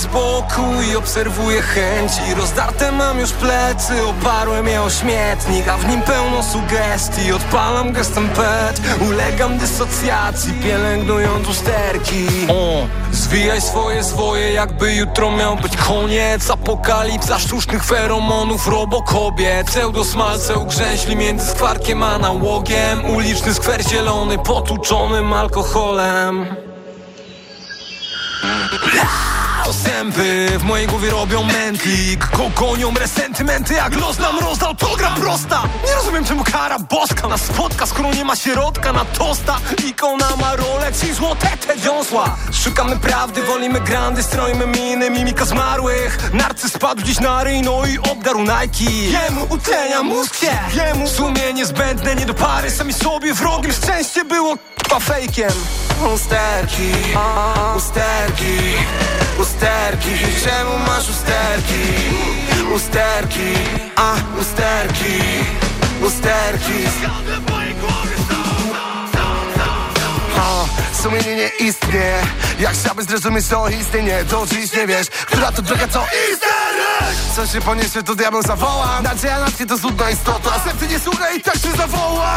z boku i obserwuję chęci Rozdarte mam już plecy, oparłem je o śmietnik A w nim pełno sugestii, odpalam gestem pet Ulegam dysocjacji, pielęgnując usterki. O, Zwijaj swoje swoje, jakby jutro miał być koniec. Apokalipsa sztucznych feromonów, robokobiet Pseudosmalce ugrzęźli między skwarkiem a nałogiem. Uliczny skwer zielony, potłuczonym alkoholem Sępy w mojej głowie robią mętlik. Kokonią resentymenty jak los nam rozdał To gra prosta. Nie rozumiem czemu kara boska nas spotka Skoro nie ma środka na tosta. Ikona ma Rolex i złote te wiosła Szukamy prawdy, wolimy grandy Stroimy miny, mimika zmarłych. Narcy spadł dziś na ryj, no i obdarł Nike. Jemu utlenia mózg się. Jemu w sumie niezbędne nie do pary. Sami sobie wrogiem szczęście było k***a fejkiem. Usterki, usterki Usterki, czemu masz usterki? Usterki, a usterki. Usterki. O, Sumienie nie istnieje. Jak chciałbyś zrozumieć to istnieje. Do dziś nie wiesz, która to droga co Easter Co się poniesie to diabeł zawoła. Nadzieja na to złudna istota. Serce nie słucha i tak się zawoła.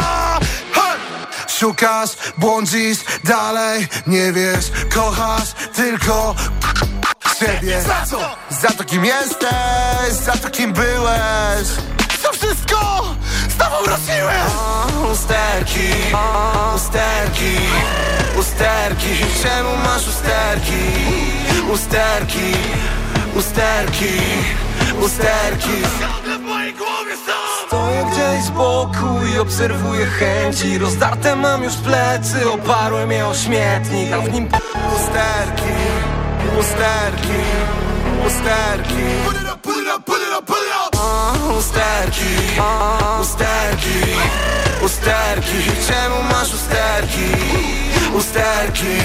Szukasz, błądzisz dalej Nie wiesz, kochasz tylko siebie Za co? Za to kim jesteś, za to kim byłeś. To wszystko z tobą wróciłem Usterki, usterki, usterki. Czemu masz usterki? Usterki, usterki, usterki. W mojej głowie są. Stoję gdzieś z boku i obserwuję chęci. Rozdarte mam już plecy, oparłem je o śmietnik A w nim usterki Usterki, usterki. Put it up, put it up, put it up, put it up Usterki, usterki, usterki Czemu masz usterki? Usterki,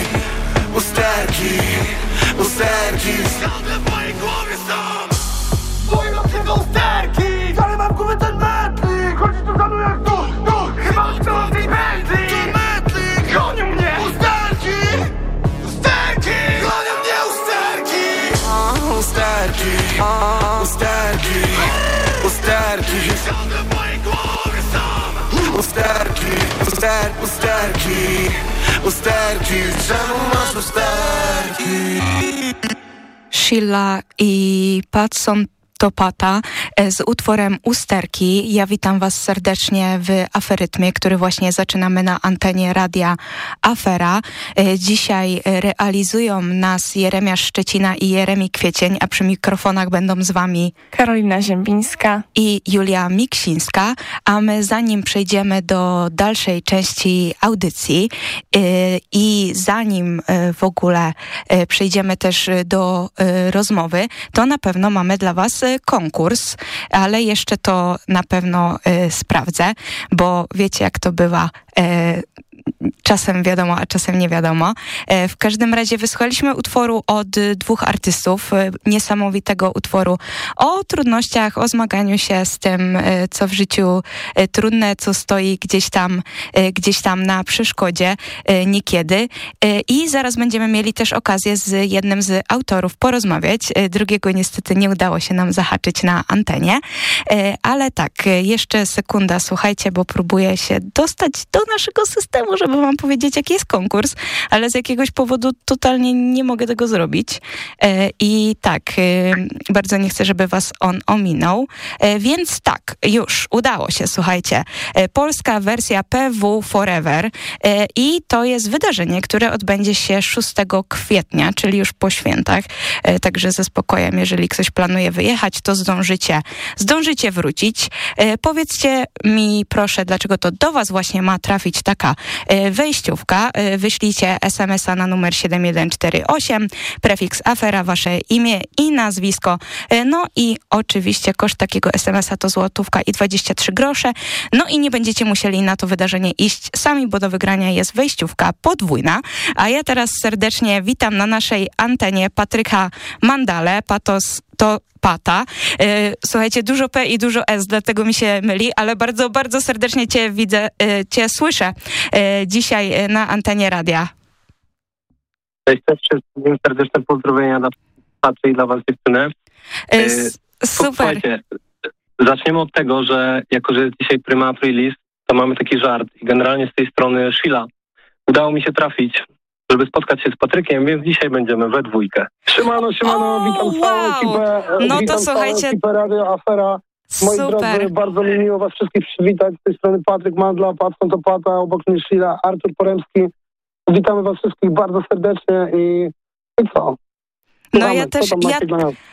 usterki, usterki usterki. Ale mam głowę ten metlik Chodzi tu za mną jak duch, duch. Chyba tej Usterki Uster, usterki Usterki Czemu masz usterki? Sheila i Patson Topata e, z utworem Usterki. Ja witam Was serdecznie w Aferytmie, który właśnie zaczynamy na antenie radia Afera. E, dzisiaj realizują nas Jeremia Szczecina i Jeremi Kwiecień, a przy mikrofonach będą z Wami Karolina Ziembińska i Julia Miksińska, a my zanim przejdziemy do dalszej części audycji e, i zanim w ogóle przejdziemy też do rozmowy, to na pewno mamy dla Was konkurs, ale jeszcze to na pewno y, sprawdzę, bo wiecie jak to bywa. Czasem wiadomo, a czasem nie wiadomo. E, w każdym razie wysłuchaliśmy utworu od dwóch artystów, e, niesamowitego utworu o trudnościach, o zmaganiu się z tym, e, co w życiu trudne, co stoi gdzieś tam, gdzieś tam na przeszkodzie niekiedy. I zaraz będziemy mieli też okazję z jednym z autorów porozmawiać. Drugiego niestety nie udało się nam zahaczyć na antenie, ale tak, jeszcze sekunda, słuchajcie, bo próbuję się dostać do naszego systemu, żeby wam powiedzieć, jaki jest konkurs, ale z jakiegoś powodu totalnie nie mogę tego zrobić. E, I tak, e, bardzo nie chcę, żeby was on ominął. E, więc tak, już udało się, słuchajcie. Polska wersja PW Forever i to jest wydarzenie, które odbędzie się 6 kwietnia, czyli już po świętach. Także ze spokojem, jeżeli ktoś planuje wyjechać, to zdążycie, zdążycie wrócić. Powiedzcie mi proszę, dlaczego to do was właśnie ma trafić taka wejściówka. Wyślijcie SMS-a na numer 7148, prefiks afera, wasze imię i nazwisko. No i oczywiście koszt takiego SMS-a to złotówka i 23 grosze. No i nie będziecie musieli na to wydarzenie iść sami, bo do wygrania jest wejściówka podwójna. A ja teraz serdecznie witam na naszej antenie Patryka Mandale, Patos to Pata. E, słuchajcie, dużo P i dużo S, dlatego mi się myli, ale bardzo, bardzo serdecznie Cię widzę, e, Cię słyszę e, dzisiaj na antenie radia. Cześć, też wszystkim serdeczne pozdrowienia dla Patry i dla Was dziewczyny. Super. Słuchajcie, zaczniemy od tego, że jako, że jest dzisiaj prima aprilis, to mamy taki żart i generalnie z tej strony Sheila udało mi się trafić żeby spotkać się z Patrykiem, więc dzisiaj będziemy we dwójkę. Siemano, siemano, oh, witam wow. całą ekipę. No witam to słuchajcie. Ekipę Radio Afera. Moi Super. drodzy, bardzo mi miło was wszystkich przywitać. Z tej strony Patryk Mandla, Patson Topata, obok mnie Sheila, Artur Poremski. Witamy was wszystkich bardzo serdecznie i, i co? No ja też... Ja...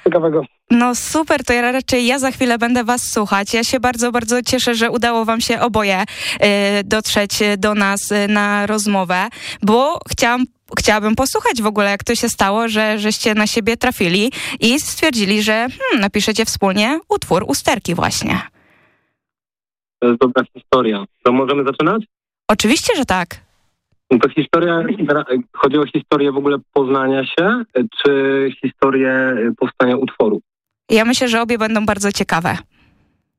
ciekawego? No super, to ja raczej ja za chwilę będę was słuchać. Ja się bardzo, bardzo cieszę, że udało wam się oboje y, dotrzeć do nas y, na rozmowę, bo chciałam chciałabym posłuchać w ogóle, jak to się stało, że żeście na siebie trafili i stwierdzili, że hmm, napiszecie wspólnie utwór Usterki właśnie. To jest dobra historia. To możemy zaczynać? Oczywiście, że tak. To historia, chodzi o historię w ogóle poznania się, czy historię powstania utworu? Ja myślę, że obie będą bardzo ciekawe.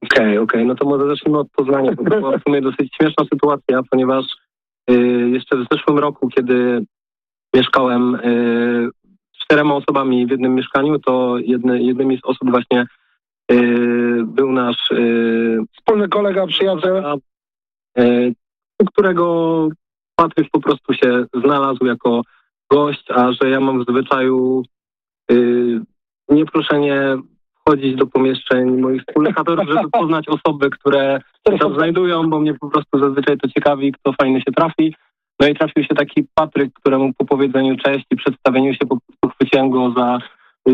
Okej, okay, okej, okay. no to może zacznijmy od poznania. To była w sumie dosyć śmieszna sytuacja, ponieważ y, jeszcze w zeszłym roku, kiedy mieszkałem y, czterema osobami w jednym mieszkaniu, to jedne, jednymi z osób właśnie y, był nasz... Y, Wspólny kolega, przyjaciel. Którego Patryk po prostu się znalazł jako gość, a że ja mam w zwyczaju yy, nieproszenie wchodzić do pomieszczeń moich współlokatorów, żeby poznać osoby, które się tam znajdują, bo mnie po prostu zazwyczaj to ciekawi, kto fajny się trafi. No i trafił się taki Patryk, któremu po powiedzeniu cześć i przedstawieniu się po prostu chwyciłem go za,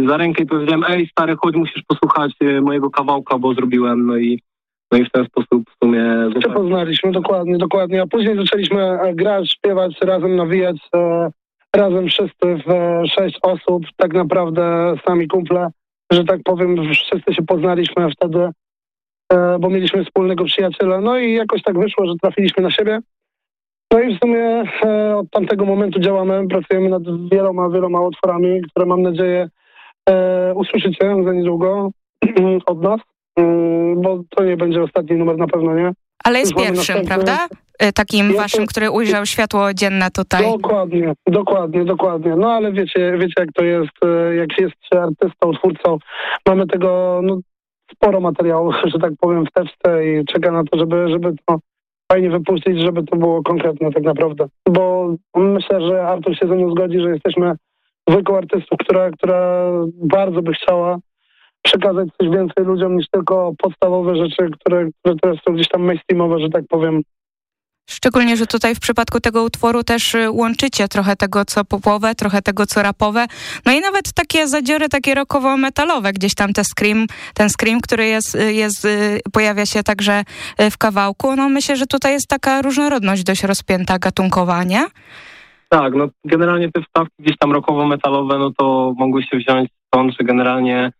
za rękę i powiedziałem, ej stary, chodź, musisz posłuchać y, mojego kawałka, bo zrobiłem. No i no i w ten sposób w sumie... Się poznaliśmy, dokładnie, dokładnie. A później zaczęliśmy e, grać, śpiewać, razem nawijać, e, razem wszyscy w e, sześć osób, tak naprawdę sami kumple, że tak powiem, wszyscy się poznaliśmy wtedy, bo mieliśmy wspólnego przyjaciela. No i jakoś tak wyszło, że trafiliśmy na siebie. No i w sumie od tamtego momentu działamy, pracujemy nad wieloma, wieloma utworami, które mam nadzieję usłyszycie za niedługo od nas. Mm, bo to nie będzie ostatni numer na pewno, nie? Ale jest Już pierwszym, prawda? Y, takim jest waszym, który ujrzał światło dzienne tutaj. Dokładnie, dokładnie, dokładnie. No ale wiecie, wiecie jak to jest, y, jak jest się artystą, twórcą. Mamy tego no, sporo materiału, że tak powiem, w teczce i czeka na to, żeby, żeby to fajnie wypuścić, żeby to było konkretne tak naprawdę. Bo myślę, że Artur się ze mną zgodzi, że jesteśmy dwójką artystów, która, która bardzo by chciała przekazać coś więcej ludziom niż tylko podstawowe rzeczy, które, które teraz są gdzieś tam mainstreamowe, że tak powiem. Szczególnie, że tutaj w przypadku tego utworu też y, łączycie trochę tego, co popowe, trochę tego, co rapowe. No i nawet takie zadziory, takie rockowo-metalowe, gdzieś tam te scream, ten scream, który jest, y, jest, y, pojawia się także w kawałku. No myślę, że tutaj jest taka różnorodność dość rozpięta gatunkowa, nie? Tak, no generalnie te wstawki gdzieś tam rockowo-metalowe, no to mogły się wziąć stąd, że generalnie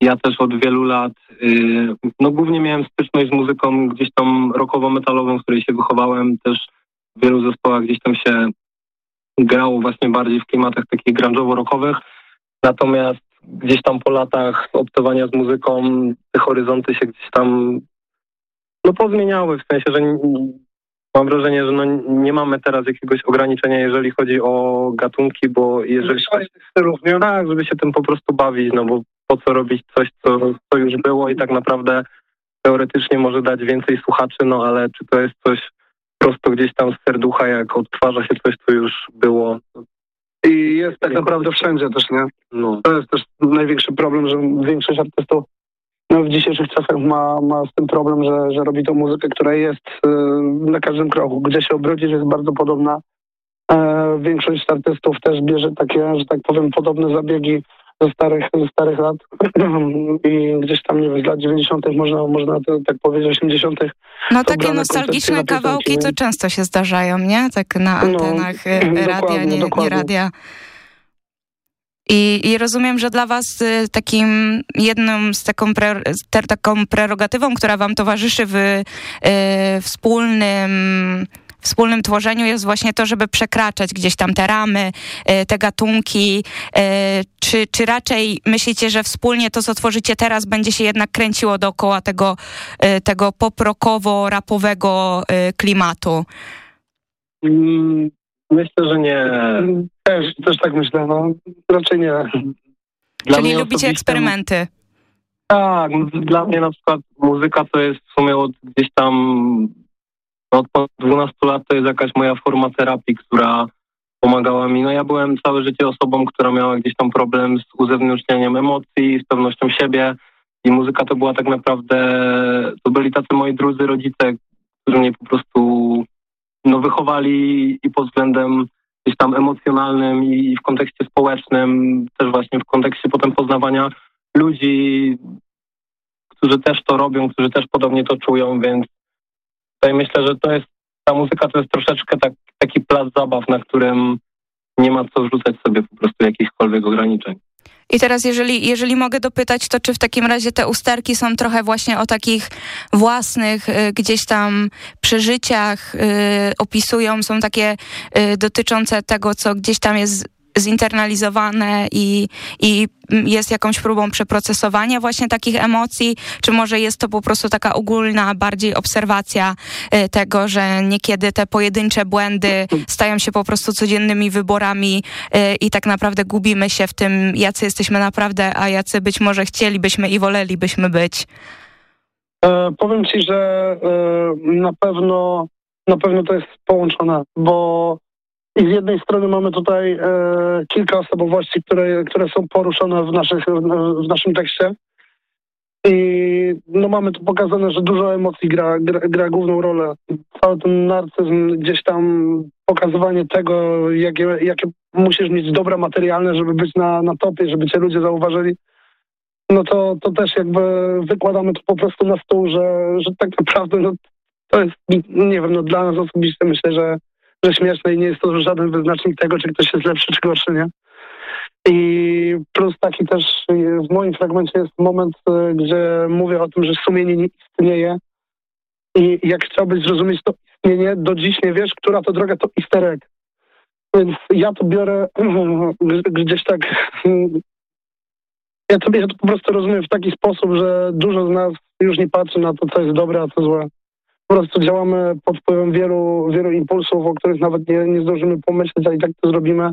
ja też od wielu lat, y, no głównie miałem styczność z muzyką gdzieś tam rockowo-metalową, w której się wychowałem. Też w wielu zespołach gdzieś tam się grało właśnie bardziej w klimatach takich grunge'owo-rockowych. Natomiast gdzieś tam po latach obcowania z muzyką te horyzonty się gdzieś tam no pozmieniały, w sensie, że mam wrażenie, że no nie mamy teraz jakiegoś ograniczenia, jeżeli chodzi o gatunki, bo jeżeli... Tak, żeby się tym po prostu bawić, no bo po co robić coś, co, co już było i tak naprawdę teoretycznie może dać więcej słuchaczy, no ale czy to jest coś prosto gdzieś tam z serducha, jak odtwarza się coś, co już było. I jest tak naprawdę wszędzie też, nie? No. To jest też największy problem, że większość artystów no, w dzisiejszych czasach ma, ma z tym problem, że, że robi tą muzykę, która jest y, na każdym kroku. Gdzie się obrodzisz jest bardzo podobna. E, większość artystów też bierze takie, że tak powiem, podobne zabiegi ze starych, ze starych lat i gdzieś tam, nie wiem, z lat 90. można, można to, tak powiedzieć, 80. No takie nostalgiczne kawałki to często się zdarzają, nie? Tak na no, antenach no, radia, nie, nie radia. I, I, rozumiem, że dla was y, takim jedną z taką, pre, taką prerogatywą, która wam towarzyszy w y, wspólnym wspólnym tworzeniu jest właśnie to, żeby przekraczać gdzieś tam te ramy, y, te gatunki. Czy, czy raczej myślicie, że wspólnie to, co tworzycie teraz, będzie się jednak kręciło dookoła tego, tego poprokowo-rapowego klimatu? Mm, myślę, że nie. Też, też tak myślę, no. Raczej nie. Dla Czyli lubicie eksperymenty? Tak, dla mnie na przykład muzyka to jest w sumie od gdzieś tam od 12 lat to jest jakaś moja forma terapii, która pomagała mi. No ja byłem całe życie osobą, która miała gdzieś tam problem z uzewnętrznianiem emocji, z pewnością siebie i muzyka to była tak naprawdę, to byli tacy moi drudzy rodzice, którzy mnie po prostu no, wychowali i pod względem gdzieś tam emocjonalnym i w kontekście społecznym, też właśnie w kontekście potem poznawania ludzi, którzy też to robią, którzy też podobnie to czują, więc tutaj myślę, że to jest, ta muzyka to jest troszeczkę tak, taki plac zabaw, na którym nie ma co wrzucać sobie po prostu jakichkolwiek ograniczeń. I teraz, jeżeli, jeżeli mogę dopytać, to czy w takim razie te usterki są trochę właśnie o takich własnych y, gdzieś tam przeżyciach, y, opisują, są takie y, dotyczące tego, co gdzieś tam jest zinternalizowane i, i jest jakąś próbą przeprocesowania właśnie takich emocji, czy może jest to po prostu taka ogólna bardziej obserwacja y, tego, że niekiedy te pojedyncze błędy stają się po prostu codziennymi wyborami y, i tak naprawdę gubimy się w tym, jacy jesteśmy naprawdę, a jacy być może chcielibyśmy i wolelibyśmy być? E, powiem ci, że e, na pewno na pewno to jest połączone, bo i z jednej strony mamy tutaj e, kilka osobowości, które, które są poruszone w, naszych, w naszym tekście. I no mamy tu pokazane, że dużo emocji gra, gra, gra główną rolę. Cały ten narcyzm, gdzieś tam pokazywanie tego, jakie, jakie musisz mieć dobra materialne, żeby być na, na topie, żeby cię ludzie zauważyli. No to, to też jakby wykładamy to po prostu na stół, że, że tak naprawdę no, to jest, nie wiem, no dla nas osobiście myślę, że że śmieszne i nie jest to żaden wyznacznik tego, czy ktoś jest lepszy, czy gorszy, nie? I plus taki też w moim fragmencie jest moment, e, gdzie mówię o tym, że sumienie nie istnieje i jak chciałbyś zrozumieć to istnienie, do dziś nie wiesz, która to droga to isterek. Więc ja to biorę gdzieś tak... Ja to, ja to po prostu rozumiem w taki sposób, że dużo z nas już nie patrzy na to, co jest dobre, a co złe po prostu działamy pod wpływem wielu, wielu impulsów, o których nawet nie, nie zdążymy pomyśleć, a i tak to zrobimy.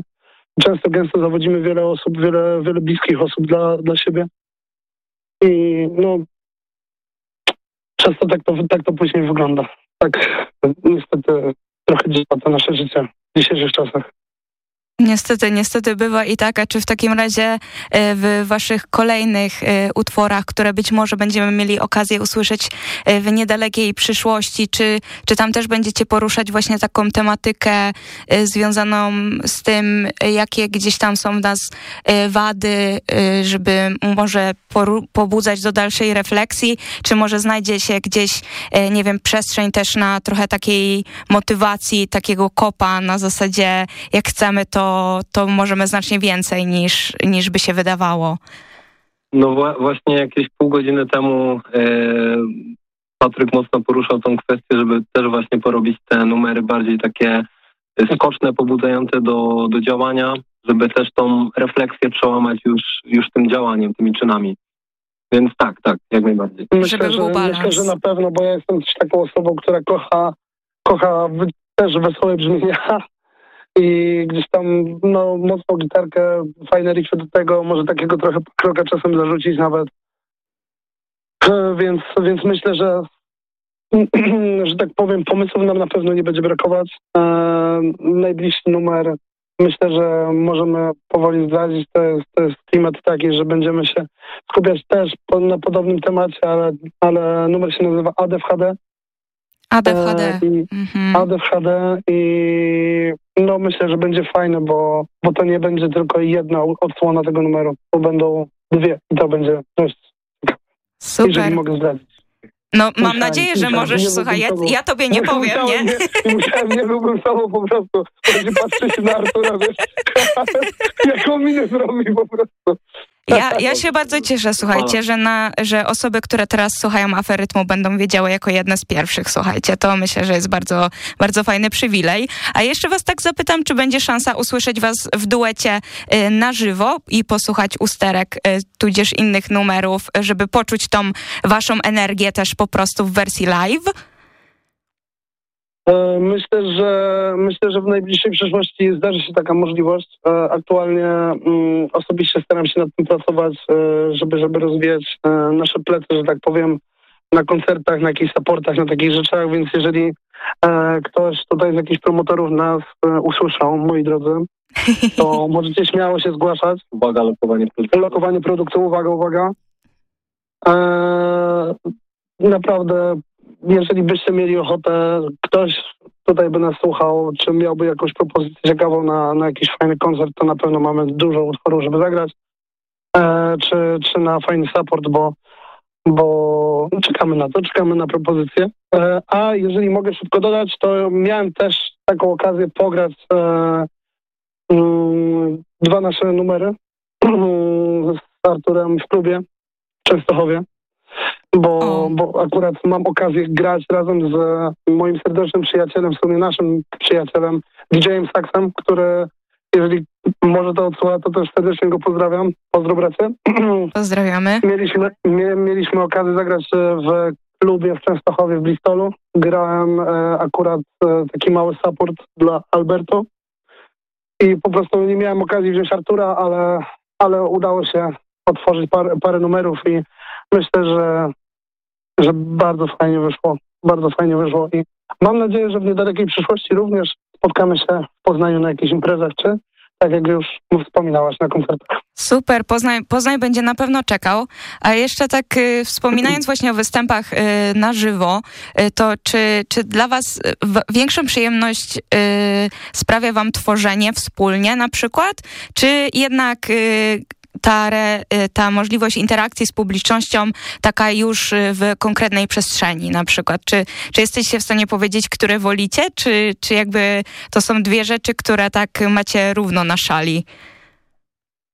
Często, gęsto zawodzimy wiele osób, wiele, wiele bliskich osób dla, dla siebie. I no, często tak to, tak to później wygląda. Tak niestety trochę działa to nasze życie w dzisiejszych czasach. Niestety, niestety bywa i tak, a czy w takim razie e, w waszych kolejnych e, utworach, które być może będziemy mieli okazję usłyszeć e, w niedalekiej przyszłości, czy, czy tam też będziecie poruszać właśnie taką tematykę związaną z tym, jakie gdzieś tam są w nas wady, żeby może pobudzać do dalszej refleksji, czy może znajdzie się gdzieś, nie wiem, przestrzeń też na trochę takiej motywacji, takiego kopa na zasadzie, jak chcemy to to, możemy znacznie więcej niż, niż by się wydawało. No właśnie jakieś pół godziny temu e, Patryk mocno poruszał tą kwestię, żeby też właśnie porobić te numery bardziej takie skoczne, pobudzające do, do działania, żeby też tą refleksję przełamać już, już tym działaniem, tymi czynami. Więc tak, tak, jak najbardziej. Myślę, że, myślę, że na pewno, bo ja jestem też taką osobą, która kocha, kocha też wesołe brzmienia, i gdzieś tam no, mocną gitarkę, fajne riffy do tego, może takiego trochę kroka czasem zarzucić nawet. E, więc, więc myślę, że że tak powiem, pomysłów nam na pewno nie będzie brakować. E, najbliższy numer myślę, że możemy powoli zdradzić. To jest, to jest klimat taki, że będziemy się skupiać też po, na podobnym temacie, ale, ale numer się nazywa ADFHD. ADHD. I, mhm. ADHD i no myślę, że będzie fajne, bo, bo to nie będzie tylko jedna odsłona tego numeru, bo będą dwie i to będzie dość Super. Jeżeli mogę zdradzić. No, mam nadzieję, że możesz, nie słuchaj, ja, ja, tobie nie powiem, nie? Nie, nie, nie byłbym sobą po prostu. Będzie patrzy się na Artura, wiesz, jaką minę zrobi po prostu. Ja, ja się bardzo cieszę, słuchajcie, że, na, że osoby, które teraz słuchają aferytmu będą wiedziały jako jedne z pierwszych, słuchajcie. To myślę, że jest bardzo, bardzo fajny przywilej. A jeszcze was tak zapytam, czy będzie szansa usłyszeć was w duecie y, na żywo i posłuchać usterek, y, tudzież innych numerów, żeby poczuć tą waszą energię też po prostu w wersji live? E, myślę, że myślę, że w najbliższej przyszłości zdarzy się taka możliwość. E, aktualnie mm, osobiście staram się nad tym pracować, e, żeby, żeby rozwijać nasze plecy, że tak powiem, na koncertach, na jakichś supportach, na takich rzeczach, więc jeżeli ktoś tutaj z jakichś promotorów nas usłyszał, moi drodzy, to możecie śmiało się zgłaszać. Uwaga, lokowanie produktu. Lokowanie produktu, uwaga, uwaga. naprawdę jeżeli byście mieli ochotę, ktoś tutaj by nas słuchał, czy miałby jakąś propozycję ciekawą na, na jakiś fajny koncert, to na pewno mamy dużo utworów, żeby zagrać. E, czy, czy na fajny support, bo, bo czekamy na to, czekamy na propozycję. E, a jeżeli mogę szybko dodać, to miałem też taką okazję pograć e, mm, dwa nasze numery z Arturem w klubie w Częstochowie bo, bo akurat mam okazję grać razem z moim serdecznym przyjacielem, w sumie naszym przyjacielem, DJ-em Saxem, który jeżeli może to odsłucha, to też serdecznie go pozdrawiam. Pozdro bracie. Pozdrawiamy. Mieliśmy, mieliśmy okazję zagrać w klubie w Częstochowie w Bristolu. Grałem e, akurat e, taki mały support dla Alberto i po prostu nie miałem okazji wziąć Artura, ale, ale udało się otworzyć par, parę numerów i myślę, że że bardzo fajnie wyszło. Bardzo fajnie wyszło i mam nadzieję, że w niedalekiej przyszłości również spotkamy się w Poznaniu na jakichś imprezach, czy tak jak już wspominałaś na koncertach. Super, Poznań, Poznań będzie na pewno czekał. A jeszcze tak y, wspominając właśnie o występach y, na żywo, y, to czy, czy dla was w, większą przyjemność y, sprawia wam tworzenie wspólnie na przykład, czy jednak y, ta, re, y, ta możliwość interakcji z publicznością taka już y, w konkretnej przestrzeni na przykład? Czy, czy jesteście w stanie powiedzieć, które wolicie, czy, czy jakby to są dwie rzeczy, które tak macie równo na szali?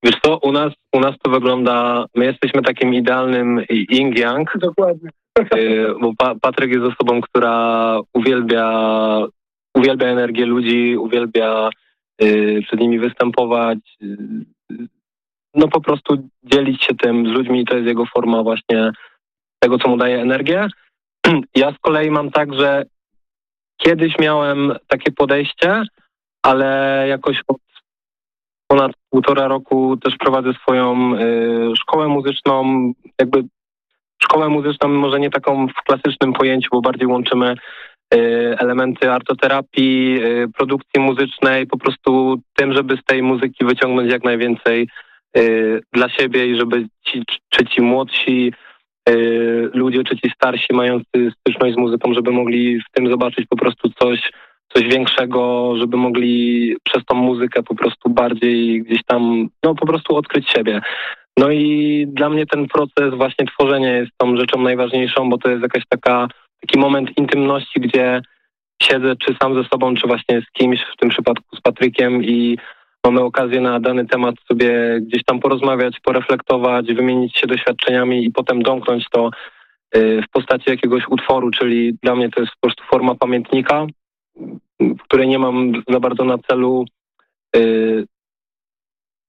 Wiesz co, u nas, u nas to wygląda, my jesteśmy takim idealnym yin-yang. Dokładnie. Y, bo pa Patryk jest osobą, która uwielbia, uwielbia energię ludzi, uwielbia y, przed nimi występować, no po prostu dzielić się tym z ludźmi, to jest jego forma właśnie tego, co mu daje energię. Ja z kolei mam tak, że kiedyś miałem takie podejście, ale jakoś od ponad półtora roku też prowadzę swoją y, szkołę muzyczną, jakby szkołę muzyczną może nie taką w klasycznym pojęciu, bo bardziej łączymy y, elementy artoterapii, y, produkcji muzycznej, po prostu tym, żeby z tej muzyki wyciągnąć jak najwięcej dla siebie i żeby ci, czy młodsi y, ludzie, czy ci starsi mający styczność z muzyką, żeby mogli w tym zobaczyć po prostu coś, coś większego, żeby mogli przez tą muzykę po prostu bardziej gdzieś tam, no po prostu odkryć siebie. No i dla mnie ten proces właśnie tworzenia jest tą rzeczą najważniejszą, bo to jest jakaś taka, taki moment intymności, gdzie siedzę czy sam ze sobą, czy właśnie z kimś, w tym przypadku z Patrykiem i mamy okazję na dany temat sobie gdzieś tam porozmawiać, poreflektować, wymienić się doświadczeniami i potem domknąć to y, w postaci jakiegoś utworu, czyli dla mnie to jest po prostu forma pamiętnika, w której nie mam za bardzo na celu y,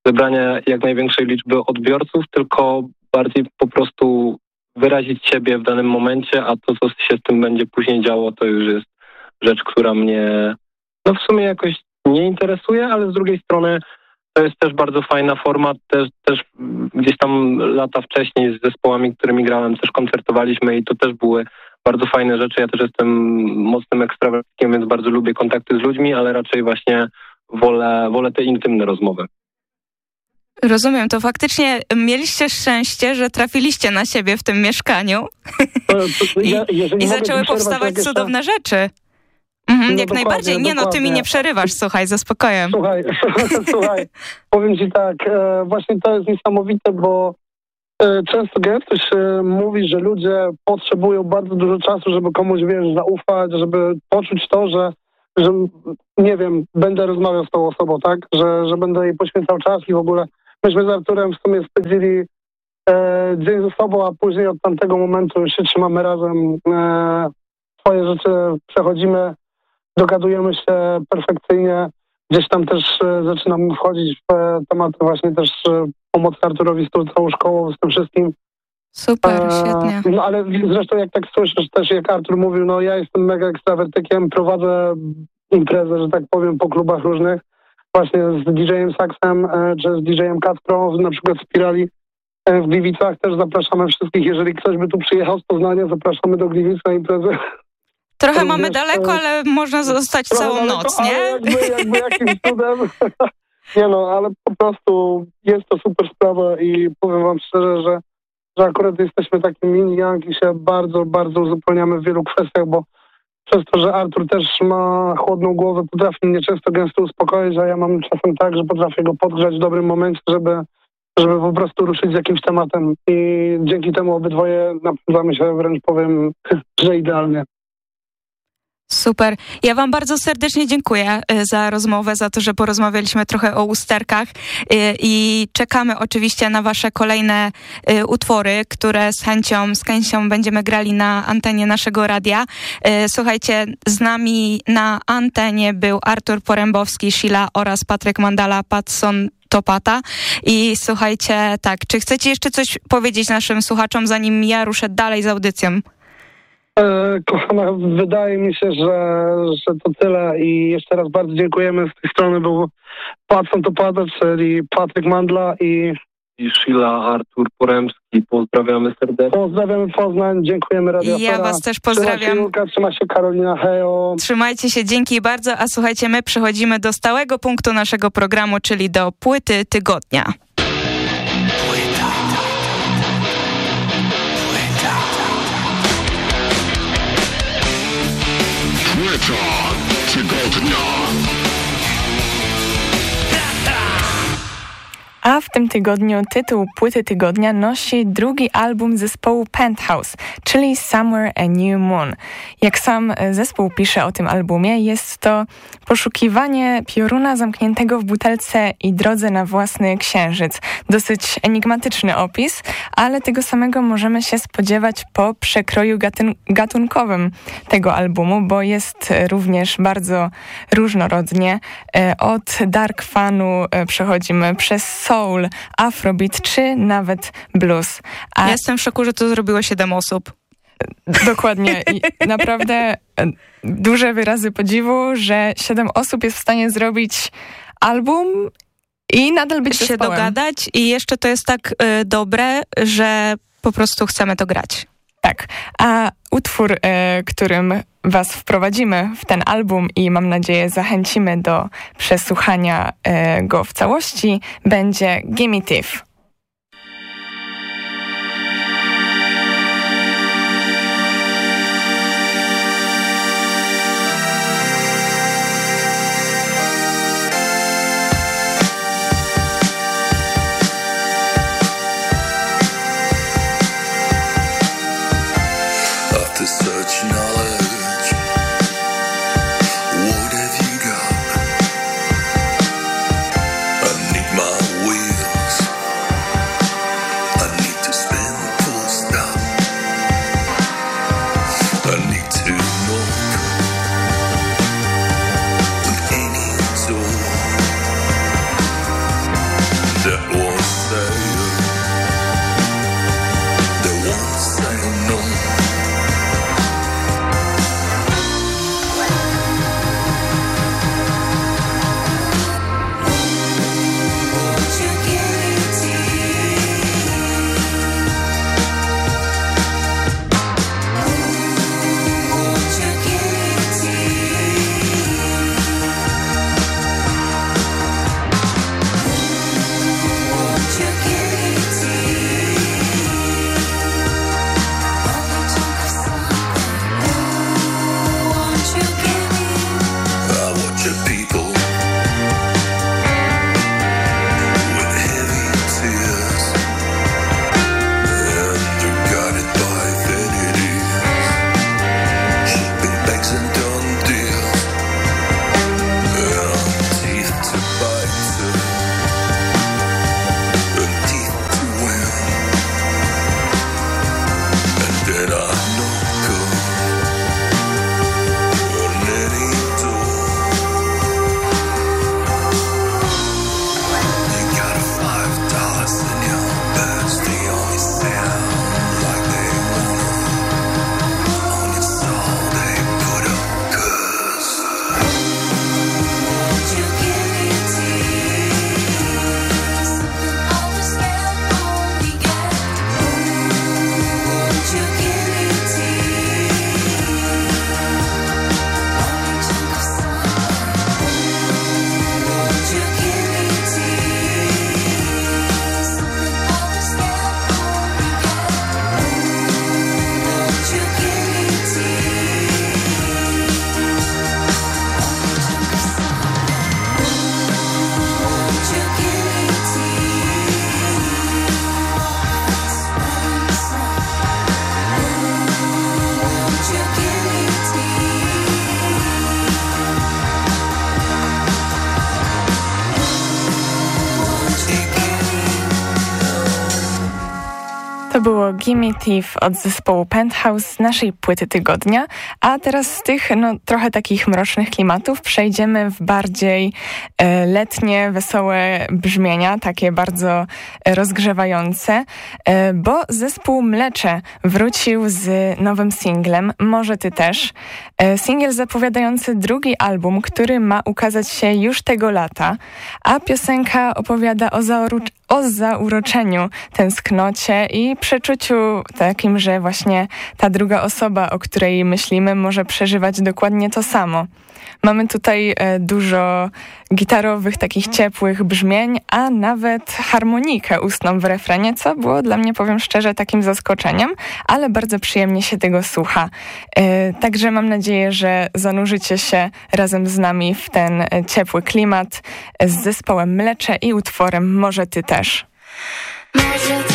zebrania jak największej liczby odbiorców, tylko bardziej po prostu wyrazić siebie w danym momencie, a to, co się z tym będzie później działo, to już jest rzecz, która mnie no w sumie jakoś nie interesuje, ale z drugiej strony to jest też bardzo fajna forma, też, też gdzieś tam lata wcześniej z zespołami, którymi grałem, też koncertowaliśmy i to też były bardzo fajne rzeczy. Ja też jestem mocnym ekstrawertykiem, więc bardzo lubię kontakty z ludźmi, ale raczej właśnie wolę, wolę te intymne rozmowy. Rozumiem, to faktycznie mieliście szczęście, że trafiliście na siebie w tym mieszkaniu I, ja, i zaczęły powstawać cudowne rzeczy. Mhm, no jak najbardziej. Nie no, ty mi nie przerywasz, słuchaj, ze spokojem. Słuchaj, słuchaj, powiem ci tak, e, właśnie to jest niesamowite, bo e, często gęsto się mówi, że ludzie potrzebują bardzo dużo czasu, żeby komuś, wiesz, zaufać, żeby poczuć to, że, że nie wiem, będę rozmawiał z tą osobą, tak, że, że będę jej poświęcał czas i w ogóle myśmy z Arturem w sumie spędzili e, dzień ze sobą, a później od tamtego momentu się trzymamy razem, e, swoje rzeczy przechodzimy dogadujemy się perfekcyjnie. Gdzieś tam też e, zaczynam wchodzić w e, tematy właśnie też e, pomocy Arturowi z tą całą szkołą, z tym wszystkim. Super, świetnie. No ale zresztą jak tak słyszysz też, jak Artur mówił, no ja jestem mega ekstrawertykiem, prowadzę imprezę, że tak powiem, po klubach różnych, właśnie z DJ-em Saxem, czy z DJ-em Kacprą, na przykład w Spirali w Gliwicach też zapraszamy wszystkich, jeżeli ktoś by tu przyjechał z Poznania, zapraszamy do Gliwic na imprezę. Trochę to mamy wiesz, daleko, ale można zostać całą daleko, noc, nie? jakby, jakby jakimś cudem. nie no, ale po prostu jest to super sprawa i powiem wam szczerze, że, że akurat jesteśmy takim mini Young i się bardzo, bardzo uzupełniamy w wielu kwestiach, bo przez to, że Artur też ma chłodną głowę, potrafi mnie często gęsto uspokoić, a ja mam czasem tak, że potrafię go podgrzać w dobrym momencie, żeby, żeby po prostu ruszyć z jakimś tematem. I dzięki temu obydwoje napędzamy się wręcz powiem, że idealnie. Super. Ja Wam bardzo serdecznie dziękuję y, za rozmowę, za to, że porozmawialiśmy trochę o usterkach y, i czekamy oczywiście na Wasze kolejne y, utwory, które z chęcią, z chęcią będziemy grali na antenie naszego radia. Słuchajcie, z nami na antenie był Artur Porębowski, Sheila oraz Patryk Mandala, Patson Topata. I słuchajcie, tak, czy chcecie jeszcze coś powiedzieć naszym słuchaczom, zanim ja ruszę dalej z audycją? E, kochana, wydaje mi się, że, że to tyle i jeszcze raz bardzo dziękujemy. Z tej strony był Patson Topada, czyli Patryk Mandla i i Sheila, Artur Poremski. Pozdrawiamy serdecznie. Pozdrawiamy Poznań, dziękujemy Radio Ja was też pozdrawiam. Trzyma się, Julka, trzyma się Karolina, hejo. Trzymajcie się, dzięki bardzo. A słuchajcie, my przechodzimy do stałego punktu naszego programu, czyli do płyty tygodnia. Tygodnia. A w tym tygodniu tytuł płyty tygodnia nosi drugi album zespołu Penthouse, czyli Somewhere a New Moon. Jak sam zespół pisze o tym albumie, jest to poszukiwanie pioruna zamkniętego w butelce i drodze na własny księżyc. Dosyć enigmatyczny opis, ale tego samego możemy się spodziewać po przekroju gatunkowym tego albumu, bo jest również bardzo różnorodnie. E, od dark funu e, przechodzimy przez afrobeat czy nawet blues. A... Ja jestem w szoku, że to zrobiło siedem osób. Dokładnie. I naprawdę e, duże wyrazy podziwu, że siedem osób jest w stanie zrobić album i nadal być się zespołem. dogadać i jeszcze to jest tak y, dobre, że po prostu chcemy to grać. Tak, a utwór, e, którym Was wprowadzimy w ten album i mam nadzieję zachęcimy do przesłuchania e, go w całości, będzie Gimme Thief. To było Gimme Thief od zespołu Penthouse z naszej płyty tygodnia, a teraz z tych no, trochę takich mrocznych klimatów przejdziemy w bardziej e, letnie, wesołe brzmienia, takie bardzo e, rozgrzewające, e, bo zespół Mlecze wrócił z nowym singlem, Może Ty też. E, singiel zapowiadający drugi album, który ma ukazać się już tego lata, a piosenka opowiada o, o zauroczeniu, tęsknocie i przeczuciu takim, że właśnie ta druga osoba, o której myślimy, może przeżywać dokładnie to samo. Mamy tutaj e, dużo gitarowych, takich ciepłych brzmień, a nawet harmonikę ustną w refrenie, co było dla mnie, powiem szczerze, takim zaskoczeniem, ale bardzo przyjemnie się tego słucha. E, także mam nadzieję, że zanurzycie się razem z nami w ten e, ciepły klimat z zespołem Mlecze i utworem Może Ty też. Może ty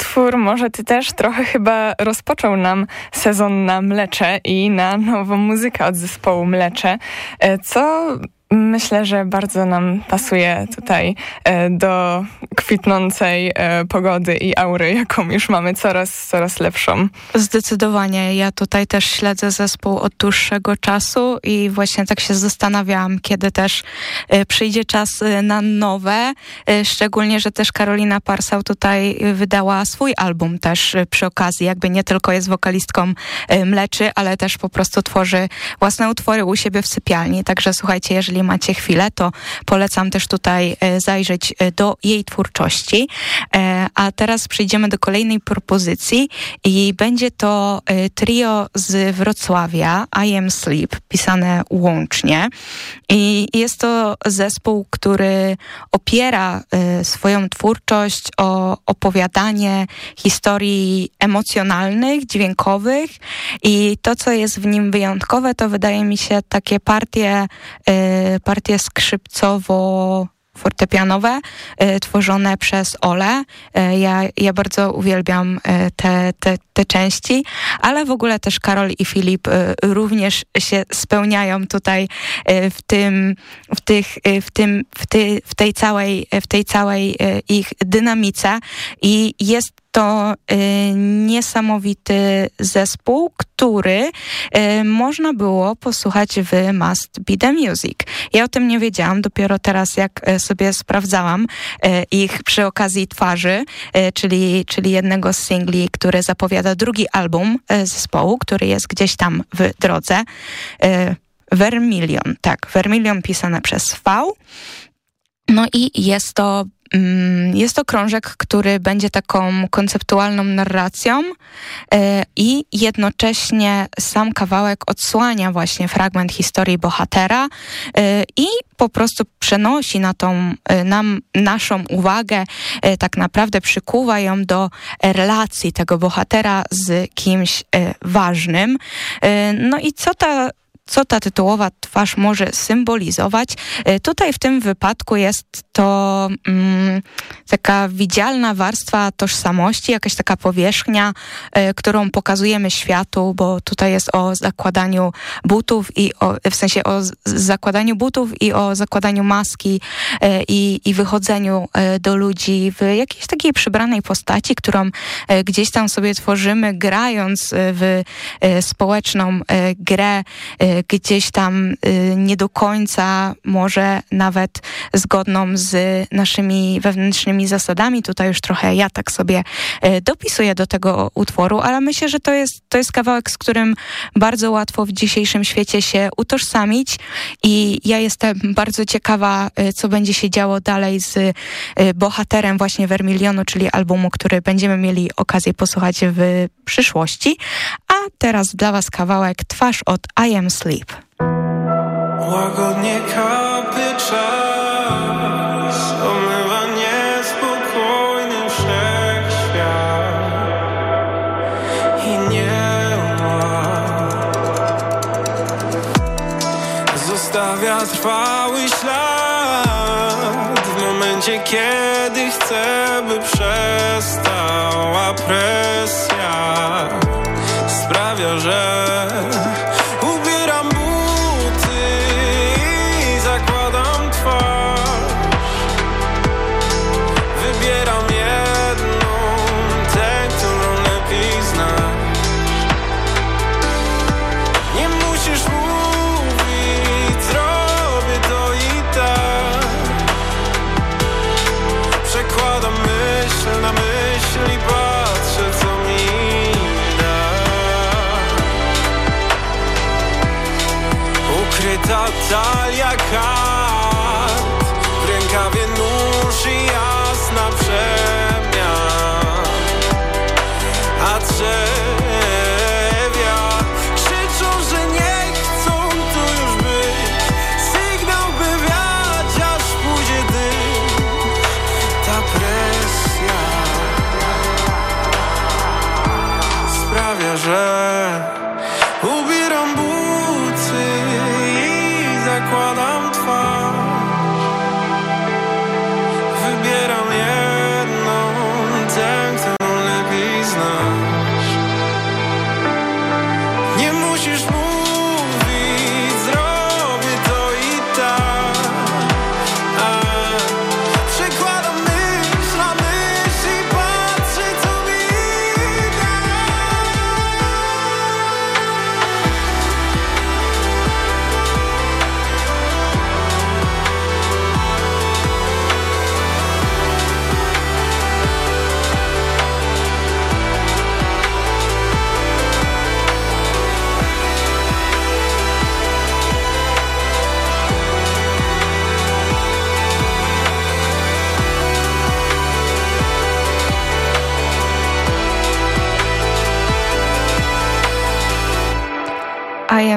utwór może ty też trochę chyba rozpoczął nam sezon na Mlecze i na nową muzykę od zespołu Mlecze, e, co Myślę, że bardzo nam pasuje tutaj e, do kwitnącej e, pogody i aury, jaką już mamy coraz, coraz lepszą. Zdecydowanie. Ja tutaj też śledzę zespół od dłuższego czasu i właśnie tak się zastanawiałam, kiedy też e, przyjdzie czas na nowe. Szczególnie, że też Karolina Parsał tutaj wydała swój album też przy okazji. Jakby nie tylko jest wokalistką Mleczy, ale też po prostu tworzy własne utwory u siebie w sypialni. Także słuchajcie, jeżeli jeżeli macie chwilę, to polecam też tutaj e, zajrzeć e, do jej twórczości. E, a teraz przejdziemy do kolejnej propozycji i będzie to trio z Wrocławia, I Am Sleep, pisane łącznie. I jest to zespół, który opiera swoją twórczość o opowiadanie historii emocjonalnych, dźwiękowych i to, co jest w nim wyjątkowe, to wydaje mi się takie partie partie skrzypcowo fortepianowe tworzone przez Ole. Ja, ja bardzo uwielbiam te, te, te części, ale w ogóle też Karol i Filip również się spełniają tutaj w tym, w tych, w tym, w, ty, w tej całej, w tej całej ich dynamice i jest to y, niesamowity zespół, który y, można było posłuchać w Must Be The Music. Ja o tym nie wiedziałam, dopiero teraz jak y, sobie sprawdzałam y, ich przy okazji twarzy, y, czyli, czyli jednego z singli, który zapowiada drugi album zespołu, który jest gdzieś tam w drodze. Vermilion, tak, Vermilion pisane przez V. No i jest to jest to krążek, który będzie taką konceptualną narracją e, i jednocześnie sam kawałek odsłania właśnie fragment historii bohatera e, i po prostu przenosi na tą e, nam, naszą uwagę, tak naprawdę przykuwa ją do relacji tego bohatera z kimś ważnym. No i co ta co ta tytułowa twarz może symbolizować. E, tutaj w tym wypadku jest to mm, taka widzialna warstwa tożsamości, jakaś taka powierzchnia, y, którą pokazujemy światu, bo tutaj jest o zakładaniu butów i o, w sensie o zakładaniu butów i o zakładaniu maski y, i wychodzeniu y, do ludzi w jakiejś takiej przybranej postaci, którą gdzieś tam sobie tworzymy, grając w społeczną grę gdzieś tam y, nie do końca może nawet zgodną z naszymi wewnętrznymi zasadami. Tutaj już trochę ja tak sobie y, dopisuję do tego utworu, ale myślę, że to jest, to jest kawałek, z którym bardzo łatwo w dzisiejszym świecie się utożsamić i ja jestem bardzo ciekawa, y, co będzie się działo dalej z bohaterem właśnie Vermilionu, czyli albumu, który będziemy mieli okazję posłuchać w przyszłości. A teraz dla Was kawałek Twarz od I Am Sleep. Łagodnie kapy czas, omywa niespokojny wszechświat i nie ma. Zostawia trwały ślad w momencie, kiedy chcę, by przestała presja.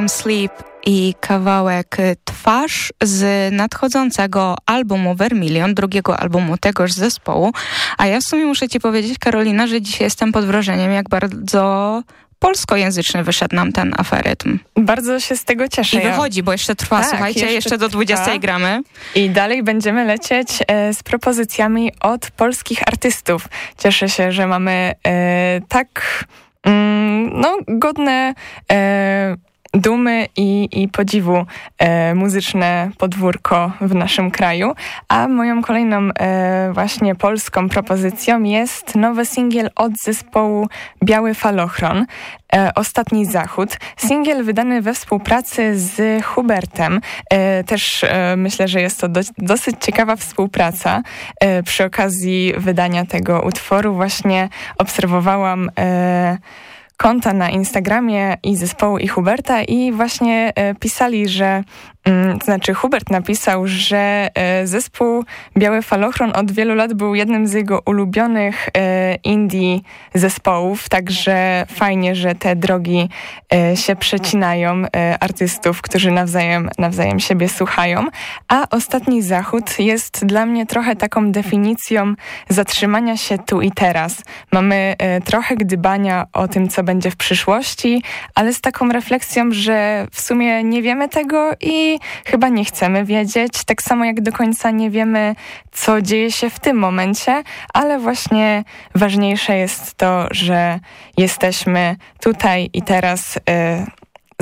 Sleep i kawałek Twarz z nadchodzącego albumu Vermilion, drugiego albumu tegoż zespołu. A ja w sumie muszę ci powiedzieć, Karolina, że dzisiaj jestem pod wrażeniem, jak bardzo polskojęzyczny wyszedł nam ten aferytm. Bardzo się z tego cieszę. I wychodzi, bo jeszcze trwa, tak, słuchajcie, jeszcze, jeszcze do 20 trwa. gramy. I dalej będziemy lecieć e, z propozycjami od polskich artystów. Cieszę się, że mamy e, tak mm, no, godne e, dumy i, i podziwu e, muzyczne podwórko w naszym kraju. A moją kolejną e, właśnie polską propozycją jest nowy singiel od zespołu Biały Falochron. E, Ostatni Zachód. Singiel wydany we współpracy z Hubertem. E, też e, myślę, że jest to do, dosyć ciekawa współpraca. E, przy okazji wydania tego utworu właśnie obserwowałam konta na Instagramie i zespołu i Huberta i właśnie e, pisali, że to znaczy Hubert napisał, że e, zespół Biały Falochron od wielu lat był jednym z jego ulubionych e, indie zespołów, także fajnie, że te drogi e, się przecinają artystów, którzy nawzajem, nawzajem siebie słuchają. A Ostatni Zachód jest dla mnie trochę taką definicją zatrzymania się tu i teraz. Mamy trochę gdybania o tym, co będzie w przyszłości, ale z taką refleksją, że w sumie nie wiemy tego i chyba nie chcemy wiedzieć, tak samo jak do końca nie wiemy, co dzieje się w tym momencie, ale właśnie ważniejsze jest to, że jesteśmy tutaj i teraz. Y,